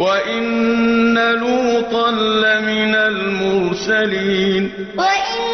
وَإِنَّ لُوطًا لَّمِنَ الْمُرْسَلِينَ وَإِنَّ